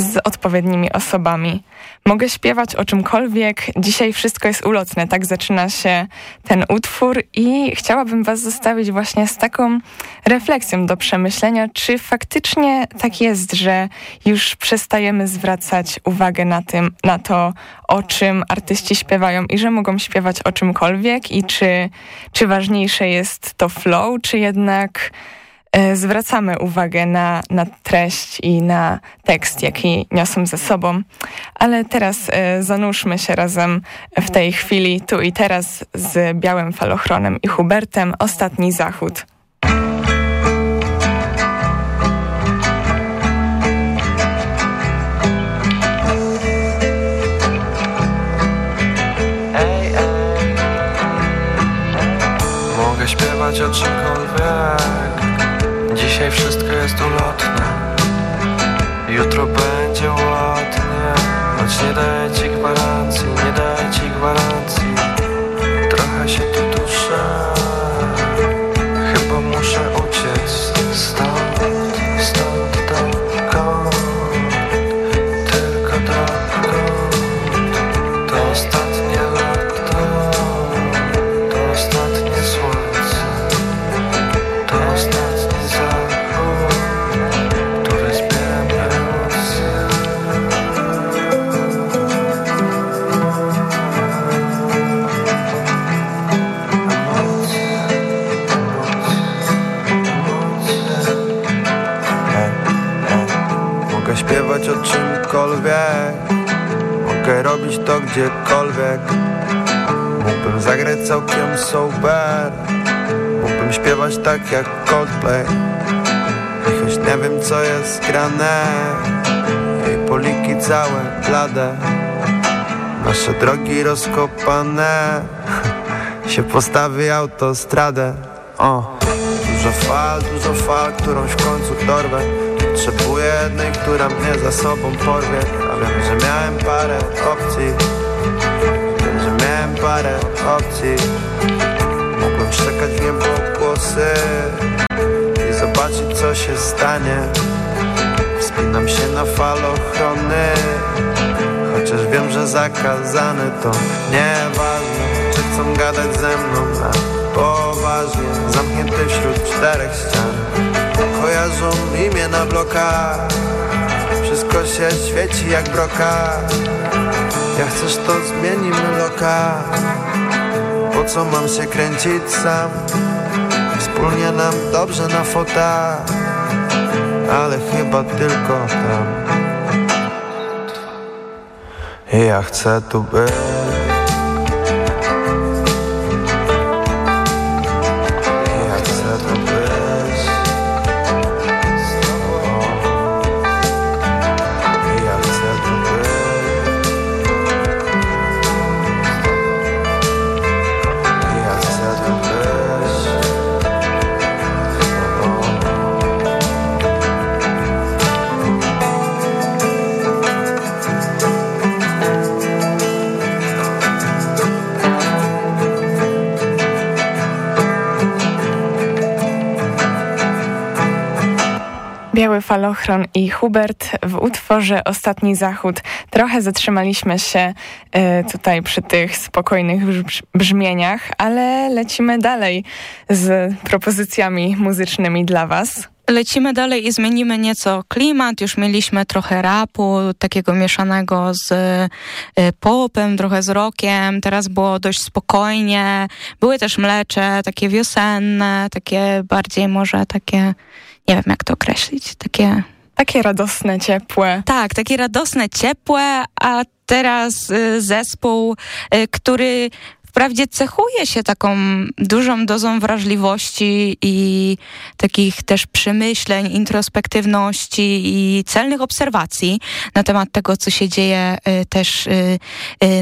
z odpowiednimi osobami. Mogę śpiewać o czymkolwiek, dzisiaj wszystko jest ulotne, tak zaczyna się ten utwór i chciałabym was zostawić właśnie z taką refleksją do przemyślenia, czy faktycznie tak jest, że już przestajemy zwracać uwagę na, tym, na to, o czym artyści śpiewają i że mogą śpiewać o czymkolwiek i czy, czy ważniejsze jest to flow, czy jednak zwracamy uwagę na, na treść i na tekst, jaki niosą ze sobą. Ale teraz e, zanurzmy się razem w tej chwili, tu i teraz z Białym Falochronem i Hubertem Ostatni Zachód. Dzisiaj wszystko jest ulotne. Jutro będzie ładnie Choć nie daję ci gwarancji, Mogę robić to gdziekolwiek. Mógłbym zagrać całkiem sober Mógłbym śpiewać tak jak Coldplay. I choć nie wiem co jest grane Jej poliki całe blade. Nasze drogi rozkopane. Się postawi autostradę. O. Dużo fal, dużo fal, którąś w końcu dorwę Potrzebuję jednej, która mnie za sobą porwie. A wiem, że miałem parę opcji. Wiem, że miałem parę opcji. Mogłem szczekać w niebo głosy I zobaczyć co się stanie. Wspinam się na falochrony Chociaż wiem, że zakazane to nieważne Czy chcą gadać ze mną na poważnie. Zamknięty wśród czterech ścian kojarzą imię na blokach Wszystko się świeci jak broka. Jak chcesz to zmienimy loka. Po co mam się kręcić sam? Wspólnie nam dobrze na fotach Ale chyba tylko tam. Ja chcę tu być Biały Falochron i Hubert w utworze Ostatni Zachód. Trochę zatrzymaliśmy się y, tutaj przy tych spokojnych brzmieniach, ale lecimy dalej z propozycjami muzycznymi dla Was. Lecimy dalej i zmienimy nieco klimat. Już mieliśmy trochę rapu, takiego mieszanego z y, popem, trochę z rockiem. Teraz było dość spokojnie. Były też mlecze, takie wiosenne, takie bardziej może takie nie wiem jak to określić, takie... Takie radosne, ciepłe. Tak, takie radosne, ciepłe, a teraz y, zespół, y, który wprawdzie cechuje się taką dużą dozą wrażliwości i takich też przemyśleń, introspektywności i celnych obserwacji na temat tego, co się dzieje y, też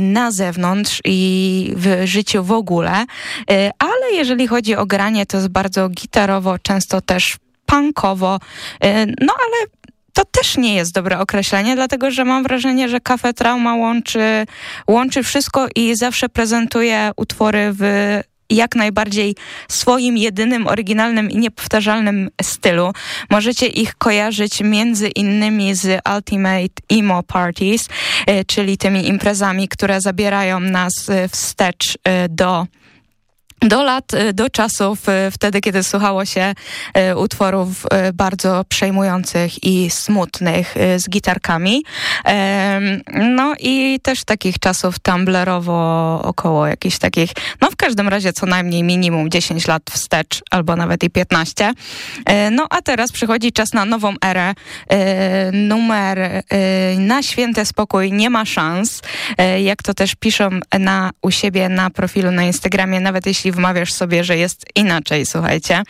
na zewnątrz i w życiu w ogóle. Ale jeżeli chodzi o granie, to jest bardzo gitarowo, często też punkowo, y, no ale to też nie jest dobre określenie, dlatego że mam wrażenie, że Cafe Trauma łączy, łączy wszystko i zawsze prezentuje utwory w jak najbardziej swoim jedynym, oryginalnym i niepowtarzalnym stylu. Możecie ich kojarzyć między innymi z Ultimate Emo Parties, y, czyli tymi imprezami, które zabierają nas wstecz y, do do lat, y, do czasów y, wtedy, kiedy słuchało się y, utworów bardzo przejmujących i smutnych z gitarkami. No i też takich czasów tumblerowo około jakichś takich, no w każdym razie co najmniej minimum 10 lat wstecz, albo nawet i 15. No a teraz przychodzi czas na nową erę. Numer na święty spokój nie ma szans. Jak to też piszą na, u siebie na profilu na Instagramie, nawet jeśli jeśli wmawiasz sobie, że jest inaczej, słuchajcie.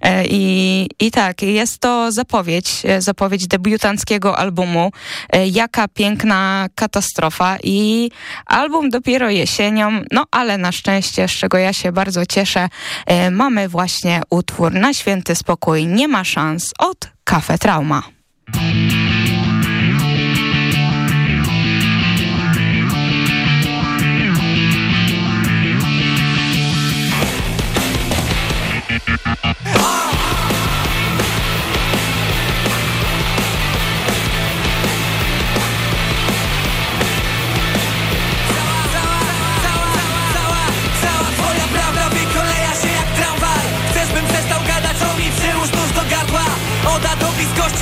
E, I, i tak, jest to zapowiedź, e, zapowiedź debiutanckiego albumu. E, jaka piękna katastrofa i album dopiero jesienią, no ale na szczęście, z czego ja się bardzo cieszę, mamy właśnie utwór Na Święty Spokój Nie ma szans od Cafe Trauma.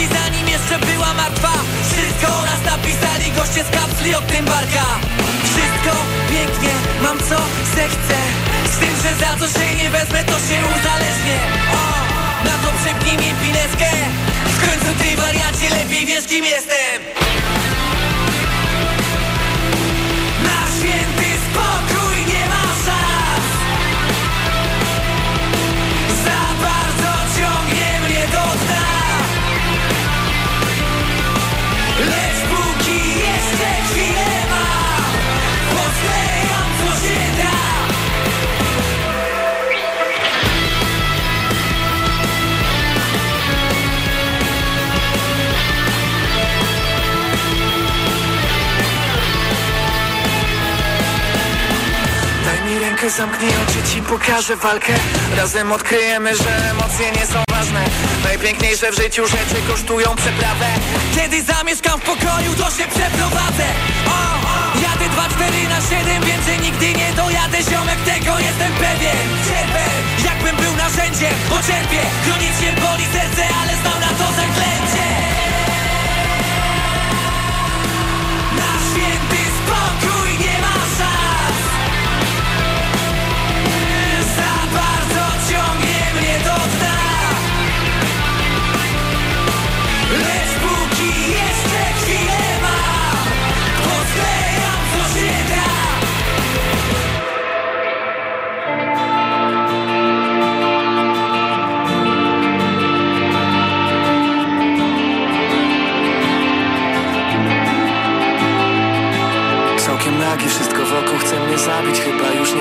Zanim jeszcze była martwa. Wszystko o nas napisali goście z kapsli od tym barka. Wszystko pięknie, mam co zechcę. Z tym, że za co się nie wezmę to się uzależnię. O, na to przepnij mi pineskę. W końcu ty wariacie lepiej wiesz kim jestem Rękę, zamknij oczy, ci pokażę walkę. Razem odkryjemy, że emocje nie są ważne. Najpiękniejsze w życiu rzeczy kosztują przeprawę. Kiedy zamieszkam w pokoju, to się przeprowadzę. O, o. Jadę 2-4 na 7, więcej nigdy nie dojadę. Ziomek, tego jestem pewien. Cierpę, jakbym był narzędziem Bo cierpię, chronicznie boli serce Ale znam na to zaklęcie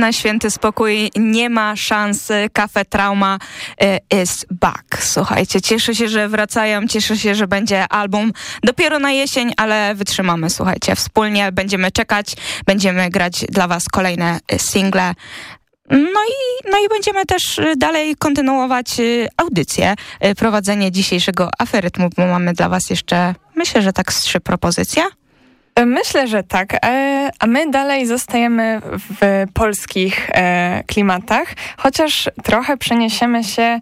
Na święty spokój nie ma szansy. Cafe Trauma y, is back. Słuchajcie, cieszę się, że wracają, cieszę się, że będzie album dopiero na jesień, ale wytrzymamy, słuchajcie. Wspólnie będziemy czekać, będziemy grać dla was kolejne y, single. No i, no i będziemy też y, dalej kontynuować audycję, prowadzenie dzisiejszego aferytmu, bo mamy dla was jeszcze, myślę, że tak z trzy propozycje. Myślę, że tak. E, a my dalej zostajemy w polskich e, klimatach, chociaż trochę przeniesiemy się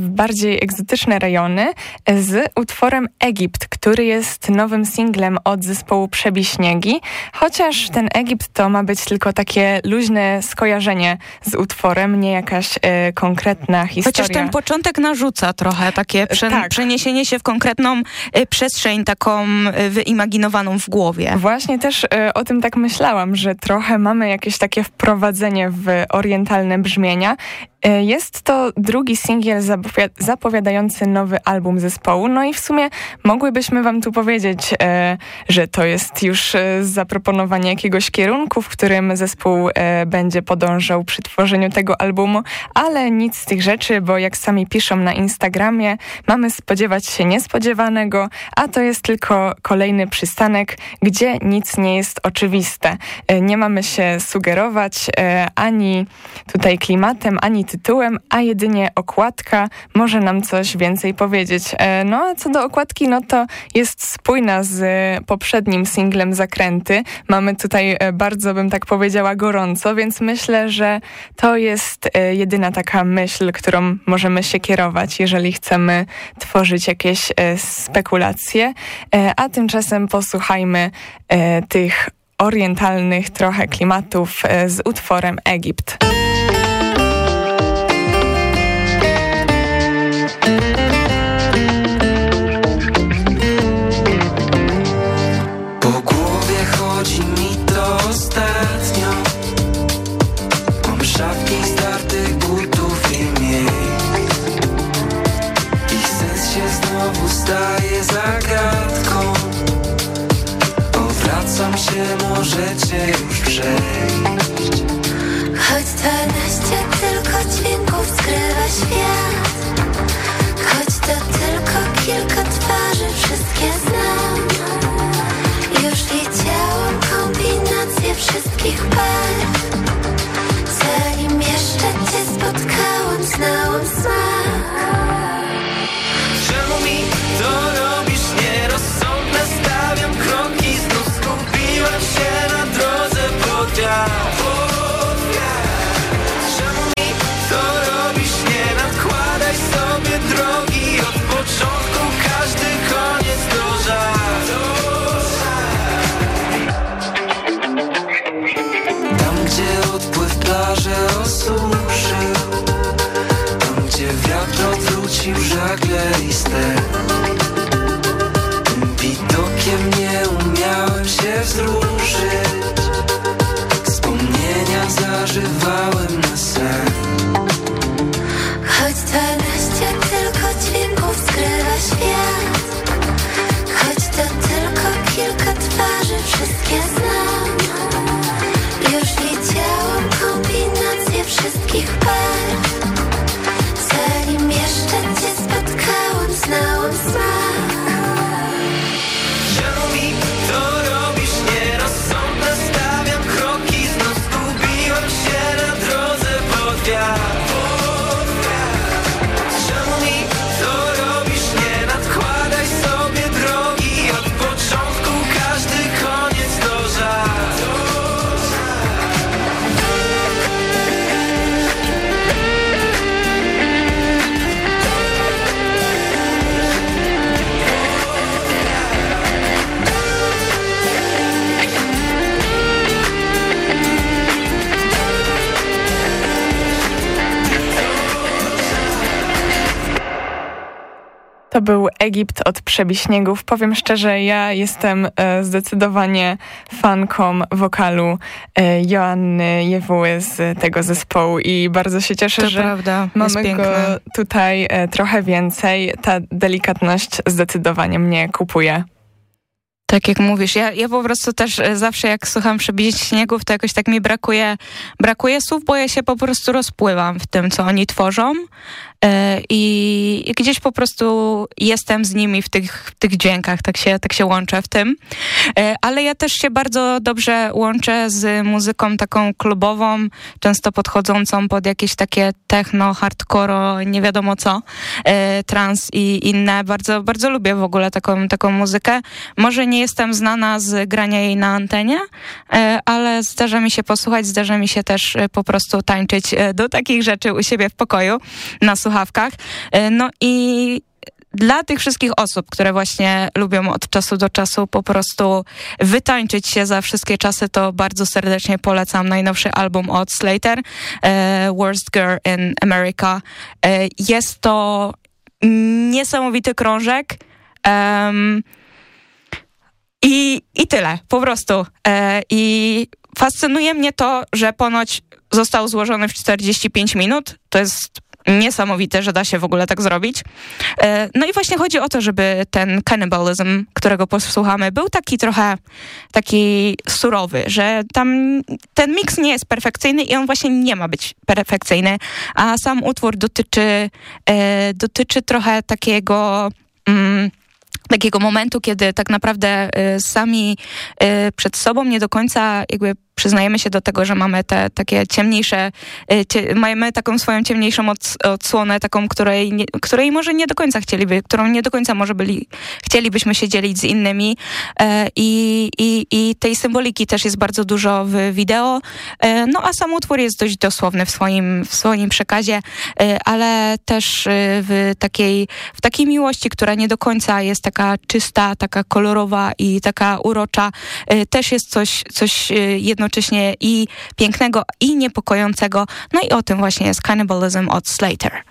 bardziej egzotyczne rejony z utworem Egipt, który jest nowym singlem od zespołu Przebiśniegi, chociaż ten Egipt to ma być tylko takie luźne skojarzenie z utworem, nie jakaś e, konkretna historia. Chociaż ten początek narzuca trochę takie prze tak. przeniesienie się w konkretną e, przestrzeń, taką e, wyimaginowaną w głowie. Właśnie też e, o tym tak myślałam, że trochę mamy jakieś takie wprowadzenie w orientalne brzmienia E, jest to drugi singiel zapowiadający nowy album zespołu. No i w sumie mogłybyśmy wam tu powiedzieć, e, że to jest już e, zaproponowanie jakiegoś kierunku, w którym zespół będzie podążał przy tworzeniu tego albumu, ale nic z tych rzeczy, bo jak sami piszą na Instagramie, mamy spodziewać się niespodziewanego, a to jest tylko kolejny przystanek, gdzie nic nie jest oczywiste. Nie mamy się sugerować ani tutaj klimatem, ani tytułem, a jedynie okładka może nam coś więcej powiedzieć. E, no a co do okładki, no to jest spójna z poprzednim singlem Zakręty. Mamy tutaj e, bardzo, bym tak powiedziała, gorąco, więc myślę, że to jest e, jedyna taka myśl, którą możemy się kierować, jeżeli chcemy tworzyć jakieś spekulacje. A tymczasem posłuchajmy tych orientalnych trochę klimatów z utworem Egipt. Przejść Choć dwanaście tylko dźwięków skrywa świat. Choć to tylko kilka twarzy, wszystkie znam. Już widziałam kombinację wszystkich par. Zanim jeszcze cię spotkałam, znałam smak. Czemu mi to robisz? Nierozsądne? Stawiam kroki, znów skupiłem się Choć dwanaście tylko dźwięków skrywa świat Egipt od przebiśniegów. Powiem szczerze, ja jestem e, zdecydowanie fanką wokalu e, Joanny Jewuły z tego zespołu i bardzo się cieszę, to że prawda, mamy go tutaj e, trochę więcej. Ta delikatność zdecydowanie mnie kupuje. Tak jak mówisz, ja, ja po prostu też zawsze jak słucham przebić śniegów, to jakoś tak mi brakuje, brakuje słów, bo ja się po prostu rozpływam w tym, co oni tworzą. E, I, gdzieś po prostu jestem z nimi w tych, w tych dźwiękach, tak się, tak się łączę w tym. E, ale ja też się bardzo dobrze łączę z muzyką taką klubową, często podchodzącą pod jakieś takie techno, hardcore, nie wiadomo co, e, trans i inne. Bardzo, bardzo lubię w ogóle taką, taką muzykę. Może nie jestem znana z grania jej na antenie, ale zdarza mi się posłuchać, zdarza mi się też po prostu tańczyć do takich rzeczy u siebie w pokoju na słuchawkach słuchawkach. E, no i dla tych wszystkich osób, które właśnie lubią od czasu do czasu po prostu wytańczyć się za wszystkie czasy, to bardzo serdecznie polecam najnowszy album od Slater, e, Worst Girl in America. E, jest to niesamowity krążek. Um, i, I tyle, po prostu. I fascynuje mnie to, że ponoć został złożony w 45 minut. To jest niesamowite, że da się w ogóle tak zrobić. E, no i właśnie chodzi o to, żeby ten cannibalism, którego posłuchamy, był taki trochę taki surowy, że tam ten miks nie jest perfekcyjny i on właśnie nie ma być perfekcyjny, a sam utwór dotyczy, e, dotyczy trochę takiego... Mm, takiego momentu, kiedy tak naprawdę y, sami przed sobą nie do końca jakby przyznajemy się do tego, że mamy te takie ciemniejsze, y, cie, mamy taką swoją ciemniejszą odsłonę, taką, której, nie, której może nie do końca chcieliby, którą nie do końca może byli, chcielibyśmy się dzielić z innymi. E, i, i, i tej symboliki też jest bardzo dużo w wideo, e, no a sam utwór jest dość dosłowny w swoim, w swoim przekazie, e, ale też w takiej, w takiej miłości, która nie do końca jest taka czysta, taka kolorowa i taka urocza, też jest coś, coś jedno jednocześnie i pięknego, i niepokojącego. No i o tym właśnie jest Cannibalism od Slater.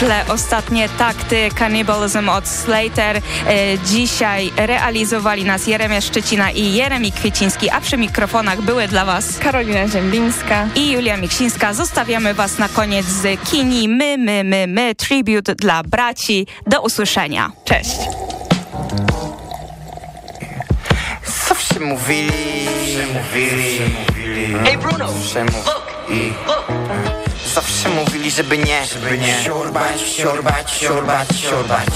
Tle ostatnie takty Cannibalism od Slater. E, dzisiaj realizowali nas Jeremia Szczecina i Jeremi Kwieciński, a przy mikrofonach były dla Was Karolina Ziembińska i Julia Miksińska. Zostawiamy Was na koniec z Kini My, My, My, My, tribute dla braci. Do usłyszenia. Cześć. przemówili Przemówili Hey Bruno, Przemówili look, look. Zawsze mówili, żeby nie, żeby nie. Siorbać, siorbać, siorbać, siorbać.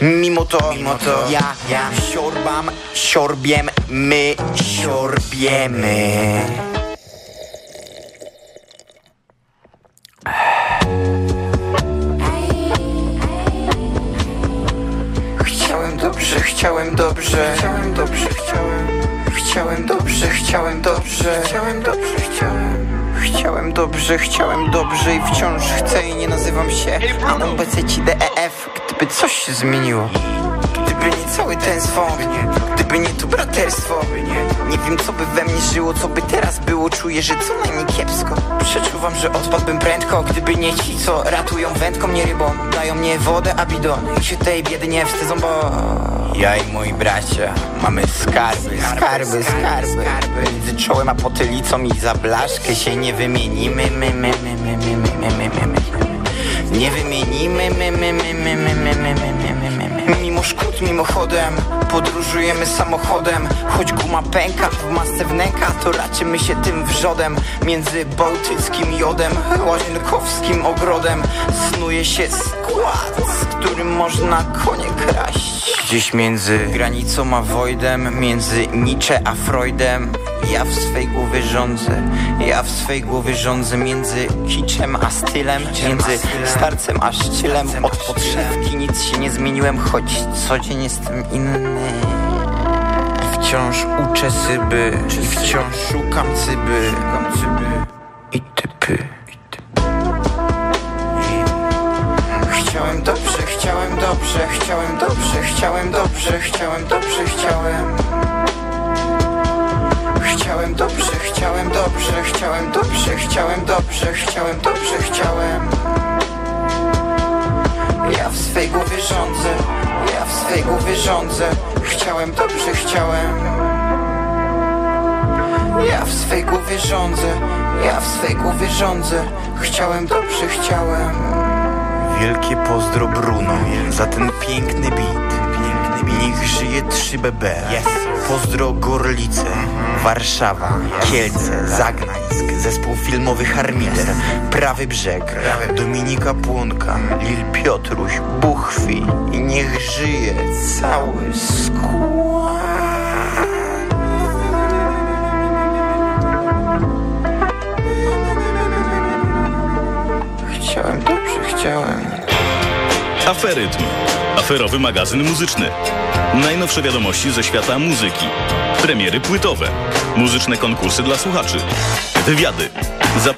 Mimo to, mimo to ja, ja siorbam, siorbiem, my siorbiemy. Chciałem dobrze, chciałem dobrze. Chciałem dobrze, chciałem. Chciałem dobrze, chciałem dobrze. Chciałem dobrze, chciałem Chciałem dobrze, chciałem dobrze i wciąż chcę i nie nazywam się ABCDEF Gdyby coś się zmieniło Gdyby nie cały ten swąd Gdyby nie to braterstwo Nie wiem co by we mnie żyło, co by teraz było. Czuję, że co najmniej kiepsko. Przeczuwam, że odpadłbym prędko Gdyby nie ci, co ratują wędką, nie rybą. Dają mnie wodę, a bidon I się tej biedy nie wstydzą, bo Ja i moi bracia mamy skarby Skarby, skarby Między czołem a potylicą i za blaszkę się nie wymienimy my, my, my, my, my, my, my, my, my. Nie wymienimy my, my, my, my, my, my, my, my, my, my. Mimo szkód, mimochodem Podróżujemy samochodem Choć guma pęka w masce wnęka To raczymy się tym wrzodem Między bałtyckim jodem Łazienkowskim ogrodem Snuje się skład Z którym można konie kraść Gdzieś między granicą a Voidem Między Nietzsche a Freudem Ja w swej głowie rządzę. Ja w swej głowie rządzę Między kiczem a stylem Między starcem a szcylem. Od podszewki nic się nie zmieniłem Choć co dzień jestem inny. I wciąż uczę syby I wciąż szukam cyby. I typy. Chciałem dobrze, chciałem dobrze, chciałem dobrze, chciałem dobrze, chciałem dobrze, chciałem Chciałem dobrze, chciałem dobrze, chciałem dobrze, chciałem dobrze, chciałem dobrze, chciałem. Ja w swej głowie rządzę, ja w swej głowie rządzę. Chciałem dobrze, chciałem. Ja w swej głowie rządzę, ja w swej głowie rządzę. Chciałem dobrze, chciałem. Wielkie pozdro Bruno za ten piękny beat Niech żyje 3BB Pozdro Gorlice Warszawa, Kielce, Zagnańsk Zespół filmowy Harmiter Prawy Brzeg. Dominika Płonka Lil Piotruś Buchwi I niech żyje cały skład. Chciałem dobrze, chciałem Aferytm. Aferowy magazyn muzyczny. Najnowsze wiadomości ze świata muzyki. Premiery płytowe. Muzyczne konkursy dla słuchaczy. Wywiady. Zapowiedzi